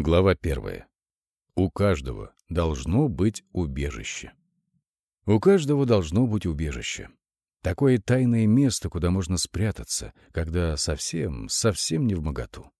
Глава первая. У каждого должно быть убежище. У каждого должно быть убежище. Такое тайное место, куда можно спрятаться, когда совсем, совсем не в моготу.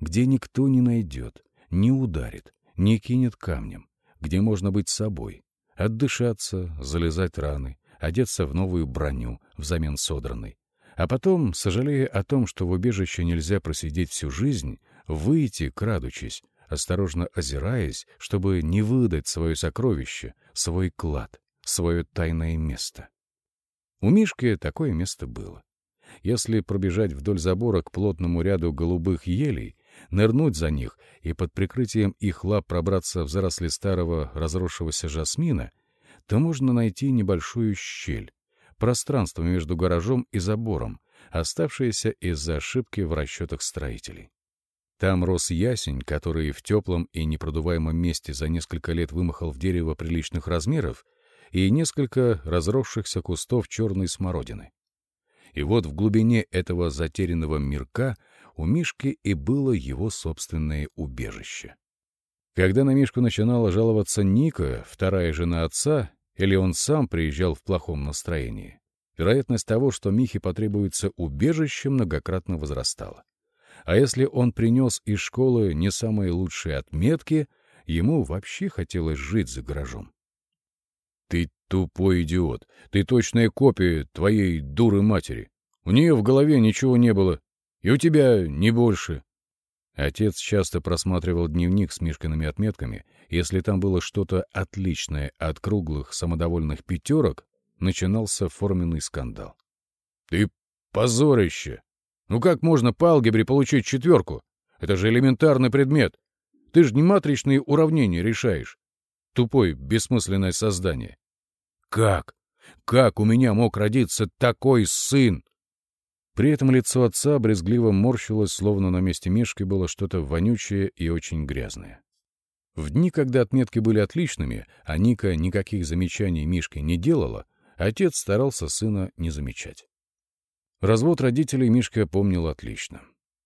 Где никто не найдет, не ударит, не кинет камнем, где можно быть собой, отдышаться, залезать раны, одеться в новую броню взамен содранной. А потом, сожалея о том, что в убежище нельзя просидеть всю жизнь, выйти, крадучись, осторожно озираясь, чтобы не выдать свое сокровище, свой клад, свое тайное место. У Мишки такое место было. Если пробежать вдоль забора к плотному ряду голубых елей, нырнуть за них и под прикрытием их лап пробраться в заросли старого разросшегося жасмина, то можно найти небольшую щель, пространство между гаражом и забором, оставшееся из-за ошибки в расчетах строителей. Там рос ясень, который в теплом и непродуваемом месте за несколько лет вымахал в дерево приличных размеров, и несколько разросшихся кустов черной смородины. И вот в глубине этого затерянного мирка у Мишки и было его собственное убежище. Когда на Мишку начинала жаловаться Ника, вторая жена отца, или он сам приезжал в плохом настроении, вероятность того, что Михе потребуется убежище, многократно возрастала. А если он принес из школы не самые лучшие отметки, ему вообще хотелось жить за гаражом. «Ты тупой идиот! Ты точная копия твоей дуры матери! У нее в голове ничего не было, и у тебя не больше!» Отец часто просматривал дневник с Мишкиными отметками. Если там было что-то отличное от круглых самодовольных пятерок, начинался форменный скандал. «Ты позорище! Ну как можно по алгебре получить четверку? Это же элементарный предмет. Ты же не матричные уравнения решаешь. Тупое, бессмысленное создание. Как? Как у меня мог родиться такой сын? При этом лицо отца брезгливо морщилось, словно на месте Мишки было что-то вонючее и очень грязное. В дни, когда отметки были отличными, а Ника никаких замечаний Мишке не делала, отец старался сына не замечать. Развод родителей Мишка помнил отлично.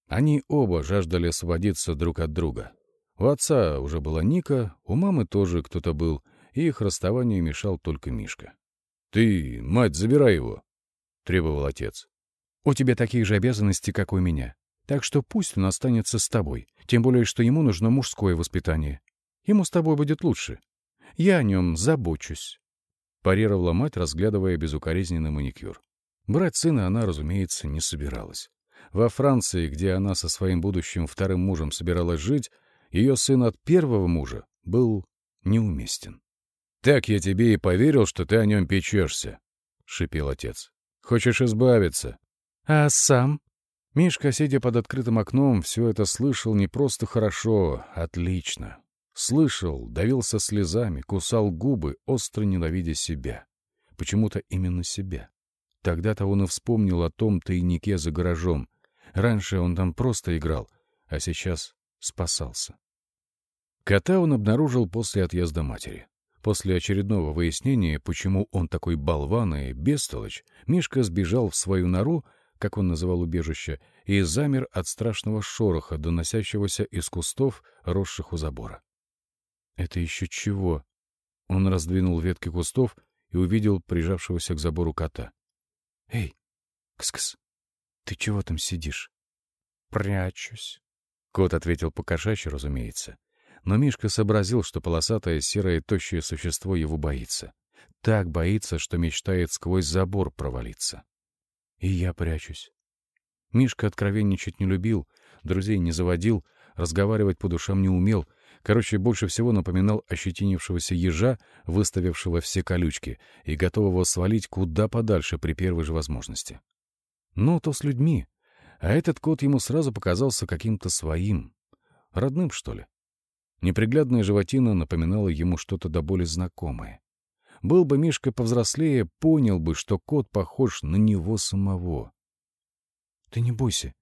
Они оба жаждали освободиться друг от друга. У отца уже была Ника, у мамы тоже кто-то был, и их расставанию мешал только Мишка. — Ты, мать, забирай его, — требовал отец. — У тебя такие же обязанности, как у меня. Так что пусть он останется с тобой, тем более, что ему нужно мужское воспитание. Ему с тобой будет лучше. Я о нем забочусь. Парировала мать, разглядывая безукоризненный маникюр. Брать сына она, разумеется, не собиралась. Во Франции, где она со своим будущим вторым мужем собиралась жить, ее сын от первого мужа был неуместен. «Так я тебе и поверил, что ты о нем печешься», — шипел отец. «Хочешь избавиться?» «А сам?» Мишка, сидя под открытым окном, все это слышал не просто хорошо, отлично. Слышал, давился слезами, кусал губы, остро ненавидя себя. Почему-то именно себя. Тогда-то он и вспомнил о том тайнике за гаражом. Раньше он там просто играл, а сейчас спасался. Кота он обнаружил после отъезда матери. После очередного выяснения, почему он такой болван и бестолочь, Мишка сбежал в свою нору, как он называл убежище, и замер от страшного шороха, доносящегося из кустов, росших у забора. «Это еще чего?» Он раздвинул ветки кустов и увидел прижавшегося к забору кота. «Эй, кс-кс, ты чего там сидишь?» «Прячусь». Кот ответил по-кошачьи, разумеется. Но Мишка сообразил, что полосатое серое тощее существо его боится. Так боится, что мечтает сквозь забор провалиться. И я прячусь. Мишка откровенничать не любил, друзей не заводил, разговаривать по душам не умел, Короче, больше всего напоминал ощетинившегося ежа, выставившего все колючки и готового свалить куда подальше при первой же возможности. Ну, то с людьми. А этот кот ему сразу показался каким-то своим. Родным, что ли? Неприглядная животина напоминала ему что-то до боли знакомое. Был бы Мишка повзрослее, понял бы, что кот похож на него самого. — Ты не бойся,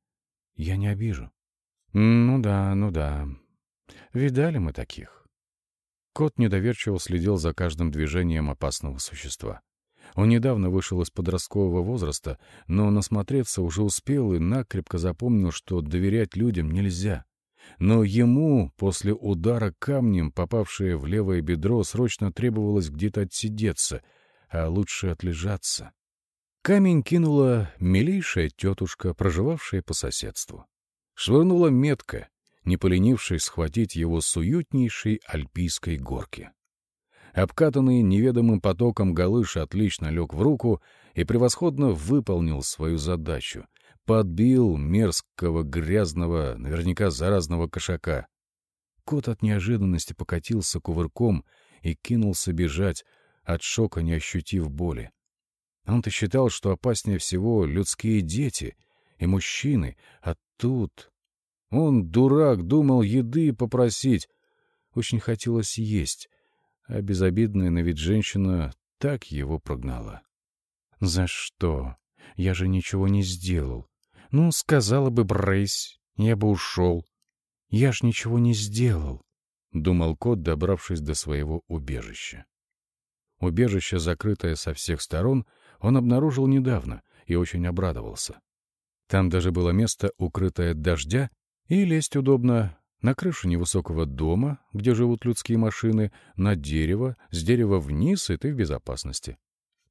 я не обижу. — Ну да, ну да, Видали мы таких. Кот недоверчиво следил за каждым движением опасного существа. Он недавно вышел из подросткового возраста, но насмотреться уже успел и накрепко запомнил, что доверять людям нельзя. Но ему, после удара камнем, попавшее в левое бедро, срочно требовалось где-то отсидеться, а лучше отлежаться. Камень кинула милейшая тетушка, проживавшая по соседству. Швырнула метко, не поленившись схватить его с уютнейшей альпийской горки. Обкатанный неведомым потоком галыш отлично лег в руку и превосходно выполнил свою задачу. Подбил мерзкого, грязного, наверняка заразного кошака. Кот от неожиданности покатился кувырком и кинулся бежать, от шока не ощутив боли. Он-то считал, что опаснее всего людские дети и мужчины, а тут... Он, дурак, думал еды попросить. Очень хотелось есть, а безобидная на вид женщина так его прогнала. «За что? Я же ничего не сделал. Ну, сказала бы Брейс, я бы ушел. Я ж ничего не сделал», — думал кот, добравшись до своего убежища. Убежище, закрытое со всех сторон, он обнаружил недавно и очень обрадовался. Там даже было место, укрытое от дождя, и лезть удобно на крышу невысокого дома, где живут людские машины, на дерево, с дерева вниз, и ты в безопасности.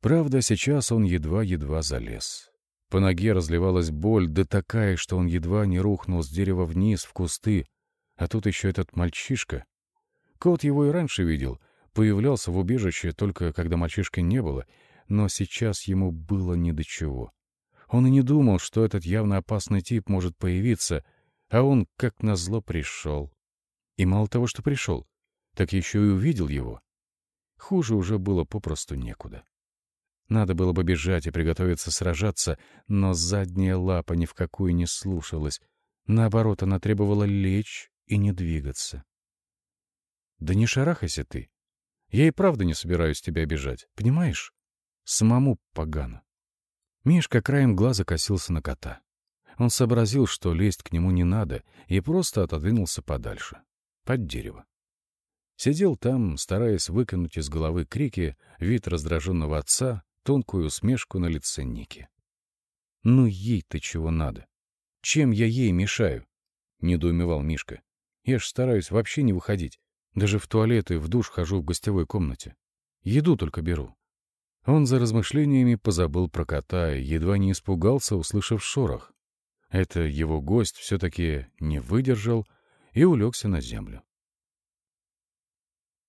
Правда, сейчас он едва-едва залез. По ноге разливалась боль, да такая, что он едва не рухнул с дерева вниз, в кусты. А тут еще этот мальчишка. Кот его и раньше видел, появлялся в убежище только когда мальчишки не было, но сейчас ему было ни до чего. Он и не думал, что этот явно опасный тип может появиться, а он, как назло, пришел. И мало того, что пришел, так еще и увидел его. Хуже уже было попросту некуда. Надо было бы бежать и приготовиться сражаться, но задняя лапа ни в какую не слушалась. Наоборот, она требовала лечь и не двигаться. «Да не шарахайся ты. Я и правда не собираюсь тебя обижать, понимаешь? Самому погано». Мишка краем глаза косился на кота. Он сообразил, что лезть к нему не надо, и просто отодвинулся подальше, под дерево. Сидел там, стараясь выкинуть из головы крики, вид раздраженного отца, тонкую усмешку на лице Ники. «Ну ей-то чего надо? Чем я ей мешаю?» — недоумевал Мишка. «Я ж стараюсь вообще не выходить. Даже в туалет и в душ хожу в гостевой комнате. Еду только беру». Он за размышлениями позабыл про кота и едва не испугался, услышав шорох. Это его гость все-таки не выдержал и улегся на землю.